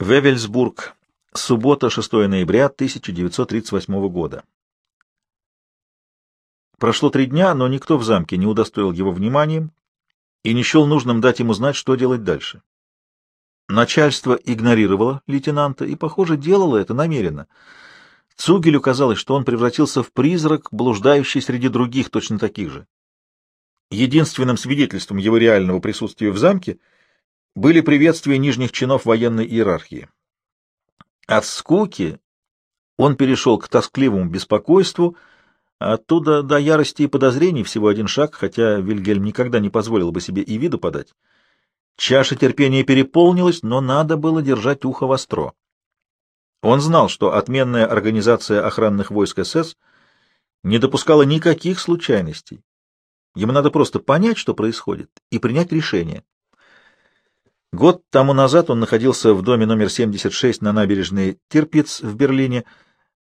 Вевельсбург. Суббота, 6 ноября 1938 года. Прошло три дня, но никто в замке не удостоил его вниманием и не счел нужным дать ему знать, что делать дальше. Начальство игнорировало лейтенанта и, похоже, делало это намеренно. Цугелю казалось, что он превратился в призрак, блуждающий среди других точно таких же. Единственным свидетельством его реального присутствия в замке — были приветствия нижних чинов военной иерархии. От скуки он перешел к тоскливому беспокойству, оттуда до ярости и подозрений всего один шаг, хотя Вильгельм никогда не позволил бы себе и виду подать. Чаша терпения переполнилась, но надо было держать ухо востро. Он знал, что отменная организация охранных войск СС не допускала никаких случайностей. Ему надо просто понять, что происходит, и принять решение. Год тому назад он находился в доме номер 76 на набережной Тирпиц в Берлине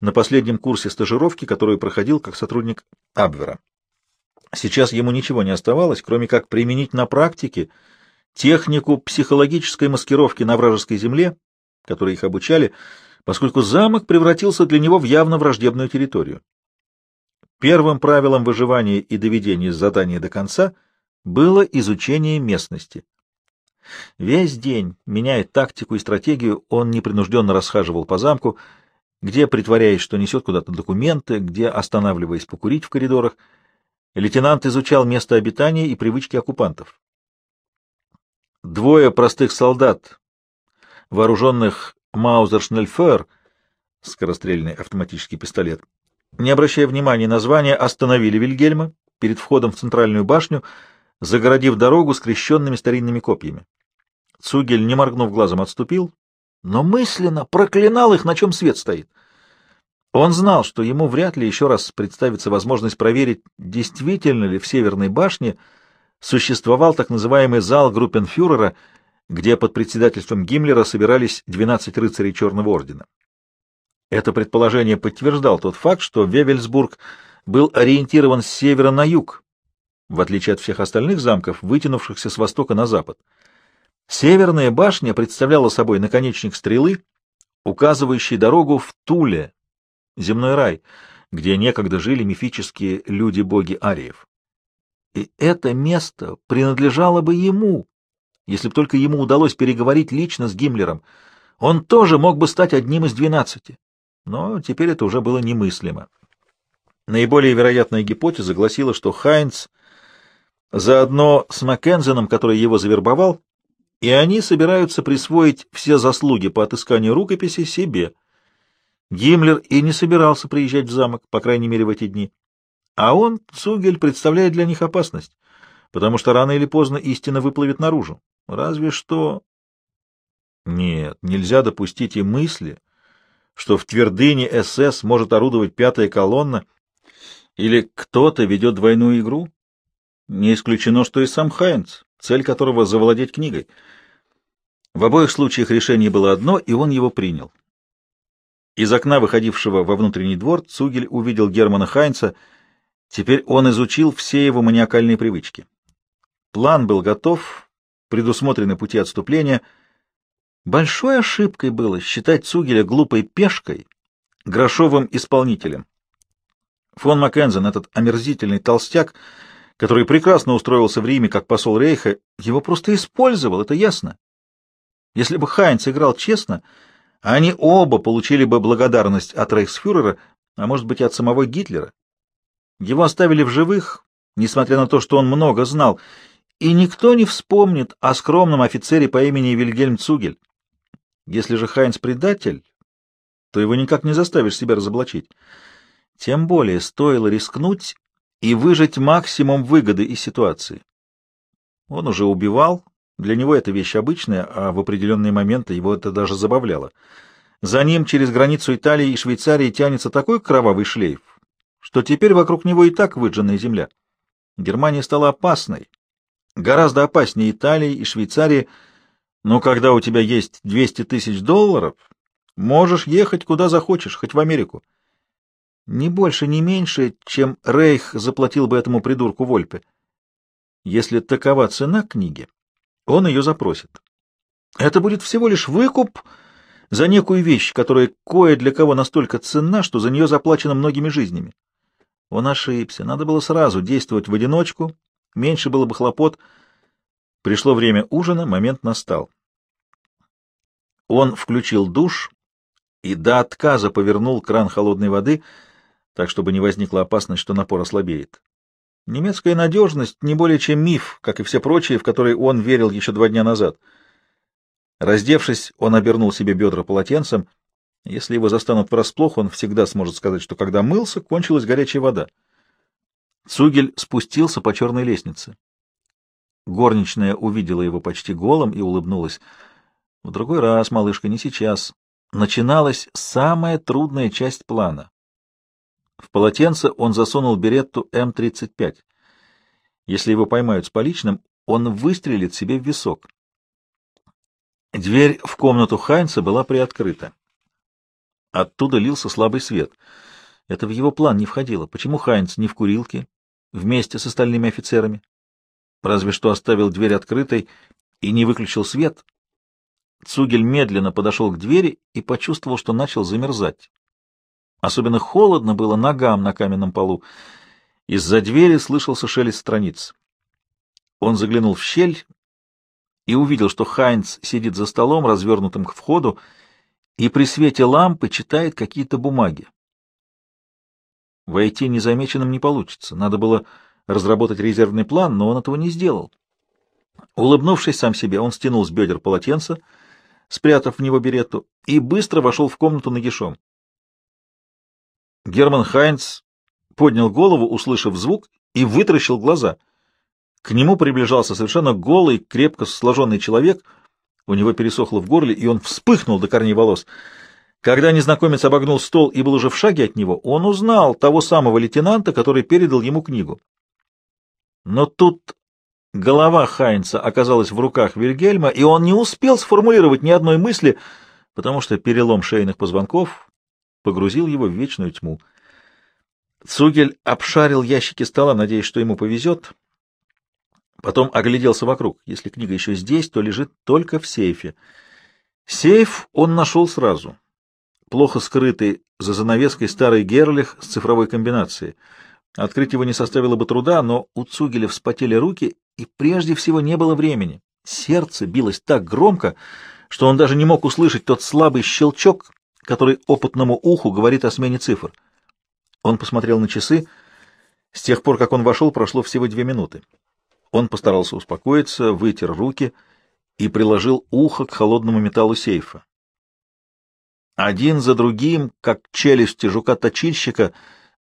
на последнем курсе стажировки, которую проходил как сотрудник Абвера. Сейчас ему ничего не оставалось, кроме как применить на практике технику психологической маскировки на вражеской земле, которой их обучали, поскольку замок превратился для него в явно враждебную территорию. Первым правилом выживания и доведения задания до конца было изучение местности. Весь день, меняя тактику и стратегию, он непринужденно расхаживал по замку, где, притворяясь, что несет куда-то документы, где, останавливаясь покурить в коридорах, лейтенант изучал место обитания и привычки оккупантов. Двое простых солдат, вооруженных Маузер-Шнельфер, скорострельный автоматический пистолет, не обращая внимания на звание, остановили Вильгельма перед входом в центральную башню, загородив дорогу скрещенными старинными копьями. Цугель, не моргнув глазом, отступил, но мысленно проклинал их, на чем свет стоит. Он знал, что ему вряд ли еще раз представится возможность проверить, действительно ли в Северной башне существовал так называемый зал группенфюрера, где под председательством Гиммлера собирались 12 рыцарей Черного ордена. Это предположение подтверждал тот факт, что Вевельсбург был ориентирован с севера на юг, в отличие от всех остальных замков, вытянувшихся с востока на запад. Северная башня представляла собой наконечник стрелы, указывающий дорогу в Туле, земной рай, где некогда жили мифические люди-боги ариев. И это место принадлежало бы ему, если бы только ему удалось переговорить лично с Гиммлером. Он тоже мог бы стать одним из двенадцати. Но теперь это уже было немыслимо. Наиболее вероятная гипотеза гласила, что Хайнц заодно с Маккензеном, который его завербовал, и они собираются присвоить все заслуги по отысканию рукописи себе. Гиммлер и не собирался приезжать в замок, по крайней мере, в эти дни. А он, Цугель, представляет для них опасность, потому что рано или поздно истина выплывет наружу. Разве что... Нет, нельзя допустить и мысли, что в твердыне СС может орудовать пятая колонна или кто-то ведет двойную игру. Не исключено, что и сам Хайнц, цель которого — завладеть книгой. В обоих случаях решение было одно, и он его принял. Из окна, выходившего во внутренний двор, Цугель увидел Германа Хайнца. Теперь он изучил все его маниакальные привычки. План был готов, предусмотрены пути отступления. Большой ошибкой было считать Цугеля глупой пешкой, грошовым исполнителем. Фон Маккензен, этот омерзительный толстяк, который прекрасно устроился в Риме как посол Рейха, его просто использовал, это ясно. Если бы Хайнц играл честно, они оба получили бы благодарность от рейхсфюрера, а может быть и от самого Гитлера. Его оставили в живых, несмотря на то, что он много знал, и никто не вспомнит о скромном офицере по имени Вильгельм Цугель. Если же Хайнц предатель, то его никак не заставишь себя разоблачить. Тем более стоило рискнуть и выжать максимум выгоды из ситуации. Он уже убивал, для него это вещь обычная, а в определенные моменты его это даже забавляло. За ним через границу Италии и Швейцарии тянется такой кровавый шлейф, что теперь вокруг него и так выжженная земля. Германия стала опасной, гораздо опаснее Италии и Швейцарии, но когда у тебя есть 200 тысяч долларов, можешь ехать куда захочешь, хоть в Америку. Не больше, не меньше, чем Рейх заплатил бы этому придурку Вольпе. Если такова цена книги, он ее запросит. Это будет всего лишь выкуп за некую вещь, которая кое для кого настолько ценна, что за нее заплачено многими жизнями. Он ошибся, надо было сразу действовать в одиночку, меньше было бы хлопот. Пришло время ужина, момент настал. Он включил душ и до отказа повернул кран холодной воды, так чтобы не возникла опасность, что напор ослабеет. Немецкая надежность не более чем миф, как и все прочие, в которые он верил еще два дня назад. Раздевшись, он обернул себе бедра полотенцем. Если его застанут врасплох, он всегда сможет сказать, что когда мылся, кончилась горячая вода. Цугель спустился по черной лестнице. Горничная увидела его почти голым и улыбнулась — в другой раз, малышка, не сейчас. Начиналась самая трудная часть плана. В полотенце он засунул беретту М-35. Если его поймают с поличным, он выстрелит себе в висок. Дверь в комнату Хайнца была приоткрыта. Оттуда лился слабый свет. Это в его план не входило. Почему Хайнц не в курилке, вместе с остальными офицерами? Разве что оставил дверь открытой и не выключил свет, Цугель медленно подошел к двери и почувствовал, что начал замерзать. Особенно холодно было ногам на каменном полу. Из-за двери слышался шелест страниц. Он заглянул в щель и увидел, что Хайнц сидит за столом, развернутым к входу, и при свете лампы читает какие-то бумаги. Войти незамеченным не получится. Надо было разработать резервный план, но он этого не сделал. Улыбнувшись сам себе, он стянул с бедер полотенце — спрятав в него беретту, и быстро вошел в комнату нагишом. Герман Хайнц поднял голову, услышав звук, и вытаращил глаза. К нему приближался совершенно голый, крепко сложенный человек. У него пересохло в горле, и он вспыхнул до корней волос. Когда незнакомец обогнул стол и был уже в шаге от него, он узнал того самого лейтенанта, который передал ему книгу. Но тут Голова Хайнца оказалась в руках Вильгельма, и он не успел сформулировать ни одной мысли, потому что перелом шейных позвонков погрузил его в вечную тьму. Цугель обшарил ящики стола, надеясь, что ему повезет. Потом огляделся вокруг. Если книга еще здесь, то лежит только в сейфе. Сейф он нашел сразу. Плохо скрытый за занавеской старый Герлих с цифровой комбинацией. Открыть его не составило бы труда, но у Цугеля вспотели руки, и прежде всего не было времени. Сердце билось так громко, что он даже не мог услышать тот слабый щелчок, который опытному уху говорит о смене цифр. Он посмотрел на часы. С тех пор, как он вошел, прошло всего две минуты. Он постарался успокоиться, вытер руки и приложил ухо к холодному металлу сейфа. Один за другим, как челюсти жука-точильщика,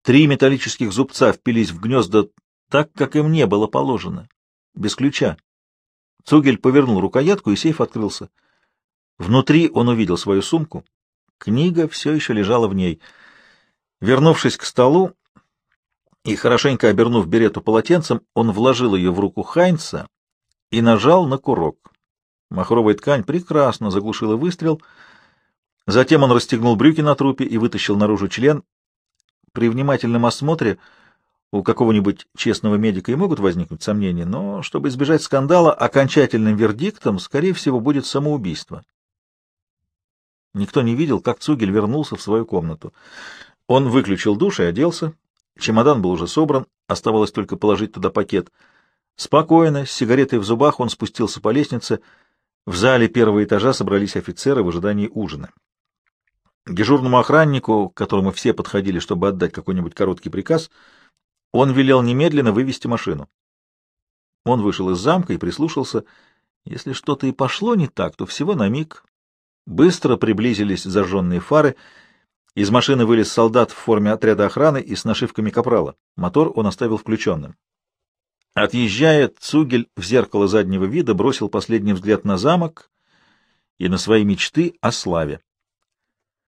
три металлических зубца впились в гнезда так, как им не было положено без ключа. Цугель повернул рукоятку, и сейф открылся. Внутри он увидел свою сумку. Книга все еще лежала в ней. Вернувшись к столу и хорошенько обернув берету полотенцем, он вложил ее в руку Хайнца и нажал на курок. Махровая ткань прекрасно заглушила выстрел. Затем он расстегнул брюки на трупе и вытащил наружу член. При внимательном осмотре у какого-нибудь честного медика и могут возникнуть сомнения, но, чтобы избежать скандала, окончательным вердиктом, скорее всего, будет самоубийство. Никто не видел, как Цугель вернулся в свою комнату. Он выключил душ и оделся. Чемодан был уже собран, оставалось только положить туда пакет. Спокойно, с сигаретой в зубах, он спустился по лестнице. В зале первого этажа собрались офицеры в ожидании ужина. Дежурному охраннику, к которому все подходили, чтобы отдать какой-нибудь короткий приказ, — он велел немедленно вывести машину. Он вышел из замка и прислушался. Если что-то и пошло не так, то всего на миг. Быстро приблизились зажженные фары. Из машины вылез солдат в форме отряда охраны и с нашивками капрала. Мотор он оставил включенным. Отъезжая, Цугель в зеркало заднего вида бросил последний взгляд на замок и на свои мечты о славе.